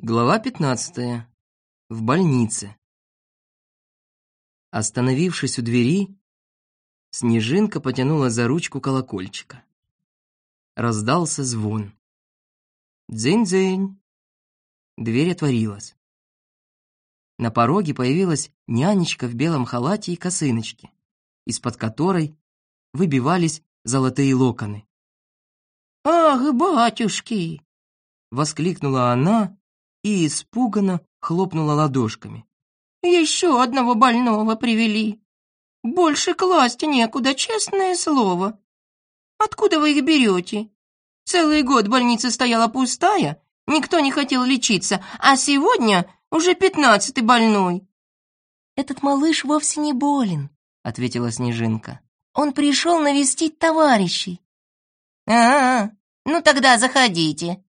Глава 15. В больнице. Остановившись у двери, Снежинка потянула за ручку колокольчика. Раздался звон. Дзынь-дзынь. Дверь отворилась. На пороге появилась нянечка в белом халате и косыночке, из-под которой выбивались золотые локоны. «Ах, батюшки!» — воскликнула она и испуганно хлопнула ладошками. «Еще одного больного привели. Больше класть некуда, честное слово. Откуда вы их берете? Целый год больница стояла пустая, никто не хотел лечиться, а сегодня уже пятнадцатый больной». «Этот малыш вовсе не болен», — ответила Снежинка. «Он пришел навестить товарищей». «А, -а ну тогда заходите»,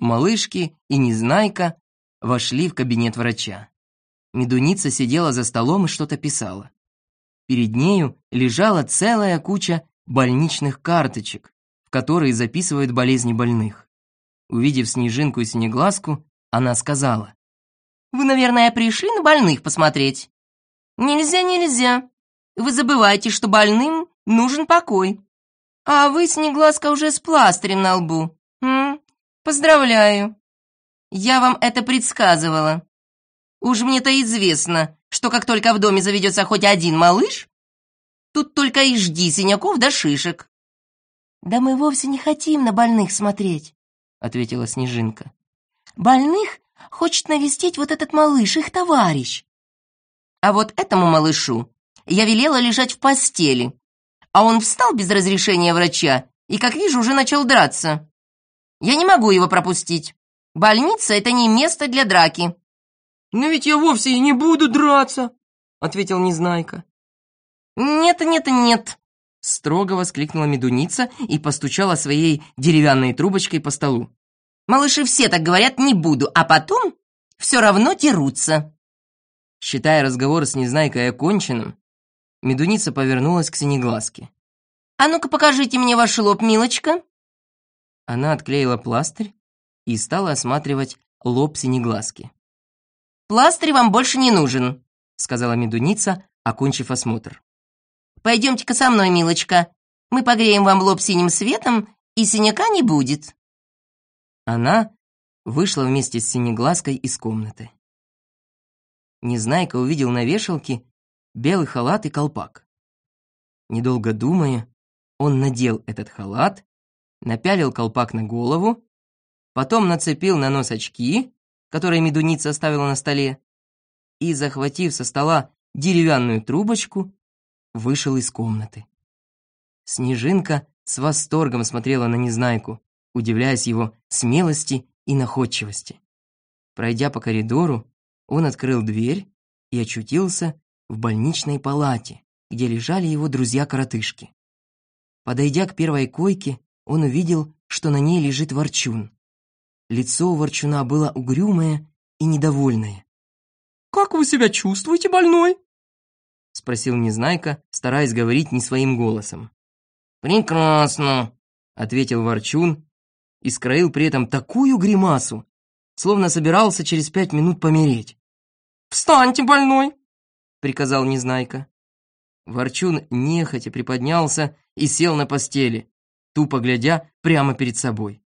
Малышки и Незнайка вошли в кабинет врача. Медуница сидела за столом и что-то писала. Перед нею лежала целая куча больничных карточек, в которые записывают болезни больных. Увидев Снежинку и Синеглазку, она сказала. «Вы, наверное, пришли на больных посмотреть?» «Нельзя, нельзя. Вы забываете, что больным нужен покой. А вы, Снеглазка, уже с пластырем на лбу. М? Поздравляю. Я вам это предсказывала. Уж мне-то известно, что как только в доме заведется хоть один малыш, тут только и жди синяков да шишек. «Да мы вовсе не хотим на больных смотреть», — ответила Снежинка. «Больных хочет навестить вот этот малыш, их товарищ». А вот этому малышу я велела лежать в постели, а он встал без разрешения врача и, как вижу, уже начал драться. Я не могу его пропустить. Больница — это не место для драки». «Но ведь я вовсе и не буду драться», — ответил Незнайка. «Нет, нет, нет», — строго воскликнула медуница и постучала своей деревянной трубочкой по столу. «Малыши все так говорят, не буду, а потом все равно дерутся». Считая разговор с Незнайкой оконченным, медуница повернулась к Синеглазке. «А ну-ка покажите мне ваш лоб, милочка». Она отклеила пластырь и стала осматривать лоб синеглазки. «Пластырь вам больше не нужен», — сказала медуница, окончив осмотр. «Пойдемте-ка со мной, милочка. Мы погреем вам лоб синим светом, и синяка не будет». Она вышла вместе с синеглазкой из комнаты. Незнайка увидел на вешалке белый халат и колпак. Недолго думая, он надел этот халат напялил колпак на голову, потом нацепил на нос очки, которые медуница оставила на столе, и, захватив со стола деревянную трубочку, вышел из комнаты. Снежинка с восторгом смотрела на Незнайку, удивляясь его смелости и находчивости. Пройдя по коридору, он открыл дверь и очутился в больничной палате, где лежали его друзья-коротышки. Подойдя к первой койке, он увидел, что на ней лежит ворчун. Лицо у ворчуна было угрюмое и недовольное. «Как вы себя чувствуете, больной?» — спросил Незнайка, стараясь говорить не своим голосом. «Прекрасно», — ответил ворчун и скроил при этом такую гримасу, словно собирался через пять минут помереть. «Встаньте, больной!» — приказал Незнайка. Ворчун нехотя приподнялся и сел на постели, тупо глядя прямо перед собой.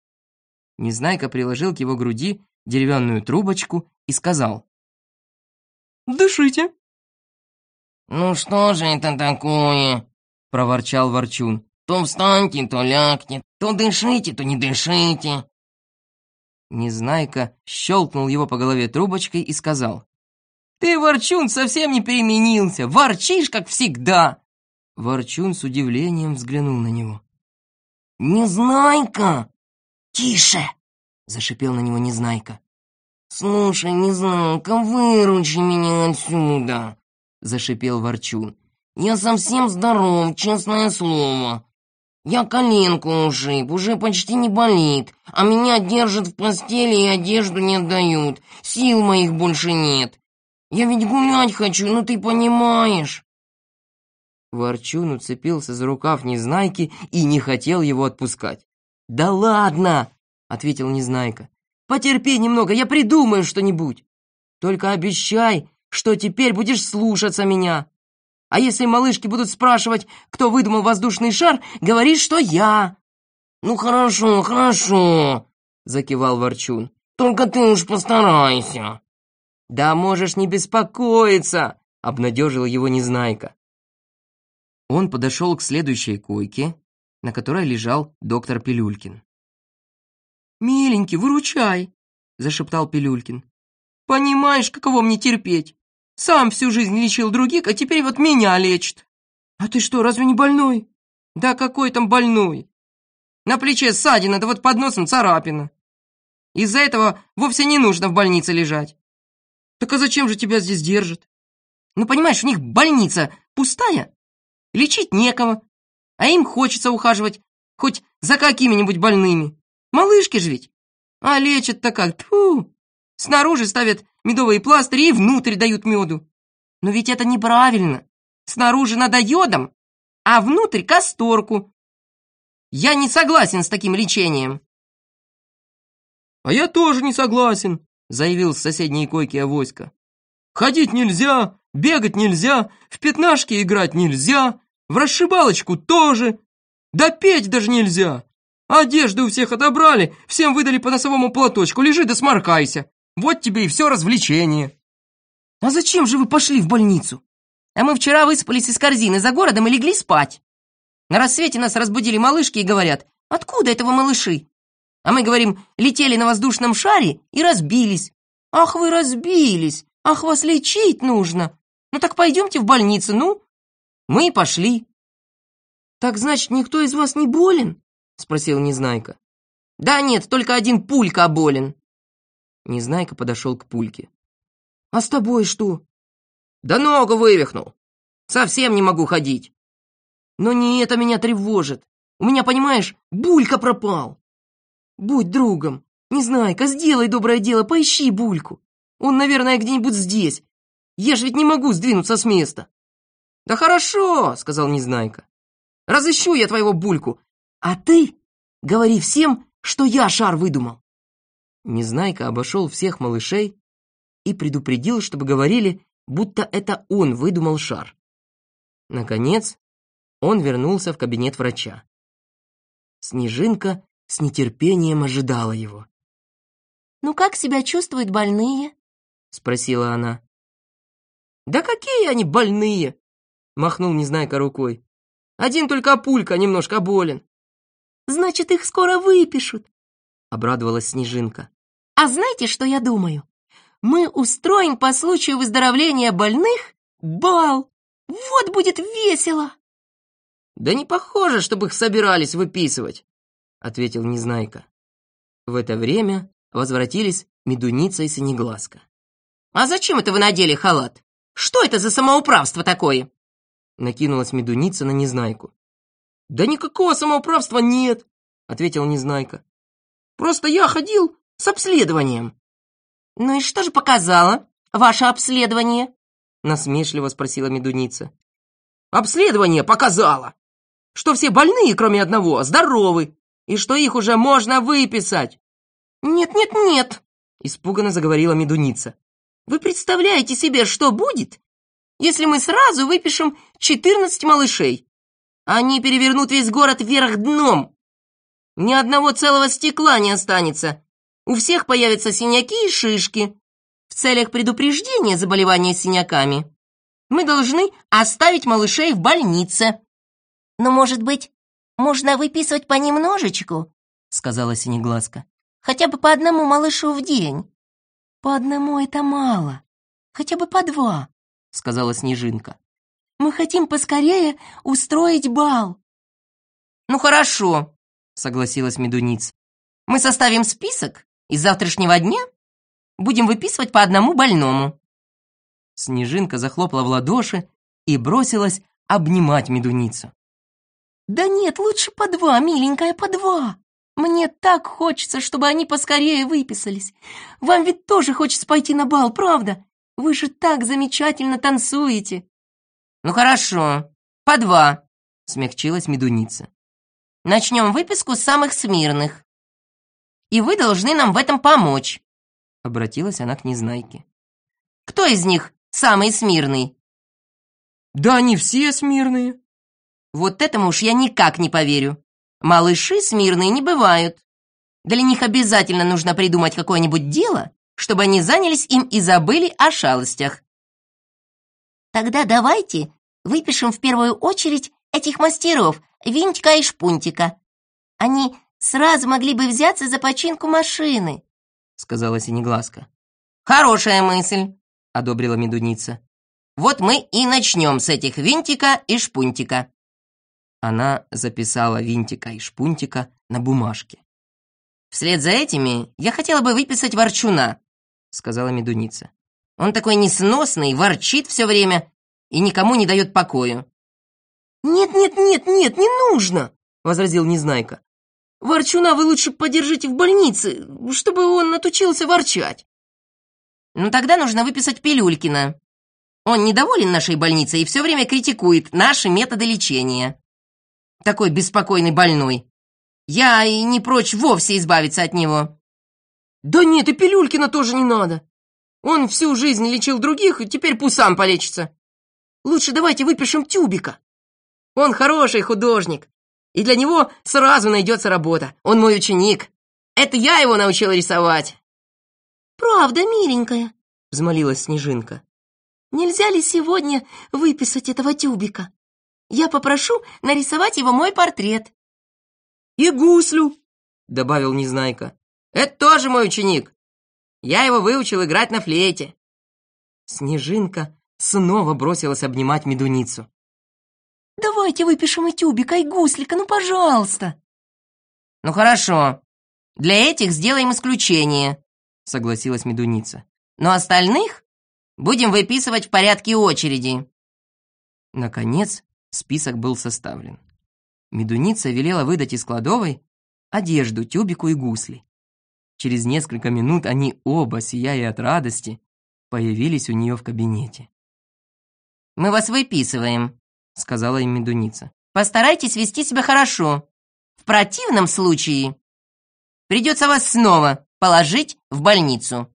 Незнайка приложил к его груди деревянную трубочку и сказал. «Дышите». «Ну что же это такое?» — проворчал Ворчун. «То встаньте, то лягте, то дышите, то не дышите». Незнайка щелкнул его по голове трубочкой и сказал. «Ты, Ворчун, совсем не переменился, ворчишь, как всегда!» Ворчун с удивлением взглянул на него. «Незнайка!» «Тише!» — зашипел на него Незнайка. «Слушай, Незнайка, выручи меня отсюда!» — зашипел Ворчун. «Я совсем здоров, честное слово. Я коленку ушиб, уже почти не болит, а меня держат в постели и одежду не отдают. Сил моих больше нет. Я ведь гулять хочу, ну ты понимаешь». Ворчун уцепился за рукав Незнайки и не хотел его отпускать. «Да ладно!» — ответил Незнайка. Потерпи немного, я придумаю что-нибудь. Только обещай, что теперь будешь слушаться меня. А если малышки будут спрашивать, кто выдумал воздушный шар, говори, что я. Ну хорошо, хорошо, закивал Ворчун. Только ты уж постарайся. Да можешь не беспокоиться, обнадежила его Незнайка. Он подошел к следующей койке, на которой лежал доктор Пилюлькин. «Миленький, выручай!» — зашептал Пилюлькин. «Понимаешь, каково мне терпеть? Сам всю жизнь лечил других, а теперь вот меня лечит. А ты что, разве не больной? Да какой там больной? На плече ссадина, да вот под носом царапина. Из-за этого вовсе не нужно в больнице лежать. Так а зачем же тебя здесь держат? Ну, понимаешь, у них больница пустая, лечить некого, а им хочется ухаживать хоть за какими-нибудь больными. Малышки же ведь. А лечат-то как, тьфу. Снаружи ставят медовые пластыри и внутрь дают меду. Но ведь это неправильно. Снаружи надо йодом, а внутрь касторку. Я не согласен с таким лечением. А я тоже не согласен, заявил с соседней койки Авоська. Ходить нельзя, бегать нельзя, в пятнашки играть нельзя, в расшибалочку тоже. Да петь даже нельзя. Одежды у всех отобрали, всем выдали по носовому платочку, лежи да сморкайся. Вот тебе и все развлечение. А зачем же вы пошли в больницу? А мы вчера высыпались из корзины за городом и легли спать. На рассвете нас разбудили малышки и говорят, откуда это вы малыши? А мы говорим, летели на воздушном шаре и разбились. Ах, вы разбились, ах, вас лечить нужно. Ну так пойдемте в больницу, ну. Мы и пошли. Так значит, никто из вас не болен? Спросил Незнайка. Да нет, только один Пулька болен. Незнайка подошел к Пульке. «А с тобой что?» «Да ногу вывихнул. Совсем не могу ходить». «Но не это меня тревожит. У меня, понимаешь, Булька пропал. Будь другом. Незнайка, сделай доброе дело, поищи Бульку. Он, наверное, где-нибудь здесь. Я же ведь не могу сдвинуться с места». «Да хорошо», — сказал Незнайка. «Разыщу я твоего Бульку, а ты говори всем, что я шар выдумал». Незнайка обошел всех малышей и предупредил, чтобы говорили, будто это он выдумал шар. Наконец, он вернулся в кабинет врача. Снежинка с нетерпением ожидала его. «Ну как себя чувствуют больные?» — спросила она. «Да какие они больные!» — махнул Незнайка рукой. «Один только Пулька немножко болен». «Значит, их скоро выпишут», — обрадовалась Снежинка. «А знаете, что я думаю? Мы устроим по случаю выздоровления больных бал. Вот будет весело!» «Да не похоже, чтобы их собирались выписывать», — ответил Незнайка. В это время возвратились Медуница и Синеглазка. «А зачем это вы надели халат? Что это за самоуправство такое?» Накинулась Медуница на Незнайку. «Да никакого самоуправства нет», — ответил Незнайка. Просто я ходил с обследованием». «Ну и что же показало ваше обследование?» насмешливо спросила Медуница. «Обследование показало, что все больные, кроме одного, здоровы, и что их уже можно выписать». «Нет, нет, нет», — испуганно заговорила Медуница. «Вы представляете себе, что будет, если мы сразу выпишем 14 малышей? Они перевернут весь город вверх дном, ни одного целого стекла не останется. У всех появятся синяки и шишки. В целях предупреждения заболевания синяками мы должны оставить малышей в больнице. Но, может быть, можно выписывать понемножечку, сказала Синеглазка. Хотя бы по одному малышу в день. По одному это мало. Хотя бы по два, сказала Снежинка. Мы хотим поскорее устроить бал. Ну хорошо, согласилась Медуница. «Мы составим список, и с завтрашнего дня будем выписывать по одному больному». Снежинка захлопала в ладоши и бросилась обнимать Медуницу. «Да нет, лучше по два, миленькая, по два. Мне так хочется, чтобы они поскорее выписались. Вам ведь тоже хочется пойти на бал, правда? Вы же так замечательно танцуете». «Ну хорошо, по два», — смягчилась Медуница. Начнем выписку с самых смирных. и вы должны нам в этом помочь. Обратилась она к Незнайке. Кто из них самый смирный? Да они все смирные. Вот этому уж я никак не поверю. Малыши смирные не бывают. Для них обязательно нужно придумать какое-нибудь дело, чтобы они занялись им и забыли о шалостях. Тогда давайте выпишем в первую очередь этих мастеров, Винтика и Шпунтика. Они сразу могли бы взяться за починку машины, сказала Синеглазка. Хорошая мысль, одобрила Медуница. Вот мы и начнем с этих Винтика и Шпунтика. Она записала Винтика и Шпунтика на бумажке. Вслед за этими я хотела бы выписать Ворчуна, сказала Медуница. Он такой несносный, ворчит все время и никому не дает покою. «Нет, нет, нет, нет, не нужно!» — возразил Незнайка. «Ворчуна вы лучше подержите в больнице, чтобы он отучился ворчать». «Ну тогда нужно выписать Пилюлькина. Он недоволен нашей больницей и все время критикует наши методы лечения. Такой беспокойный больной. Я и не прочь вовсе избавиться от него». «Да нет, и Пилюлькина тоже не надо. Он всю жизнь лечил других, и теперь пусть сам полечится. Лучше давайте выпишем Тюбика. Он хороший художник, и для него сразу найдется работа. Он мой ученик. Это я его научила рисовать». «Правда, миленькая», — взмолилась Снежинка. «Нельзя ли сегодня выписать этого Тюбика? Я попрошу нарисовать его мой портрет». «И гуслю», — добавил Незнайка. «Это тоже мой ученик. Я его выучил играть на флейте». Снежинка снова бросилась обнимать медуницу. «Давайте выпишем и тюбика, и гуслика, ну, пожалуйста!» «Ну, хорошо. Для этих сделаем исключение», — согласилась медуница. «Но остальных будем выписывать в порядке очереди». Наконец, список был составлен. Медуница велела выдать из кладовой одежду, тюбику и гусли. Через несколько минут они оба, сияя от радости, появились у нее в кабинете. «Мы вас выписываем», — сказала им медуница. «Постарайтесь вести себя хорошо. В противном случае придется вас снова положить в больницу».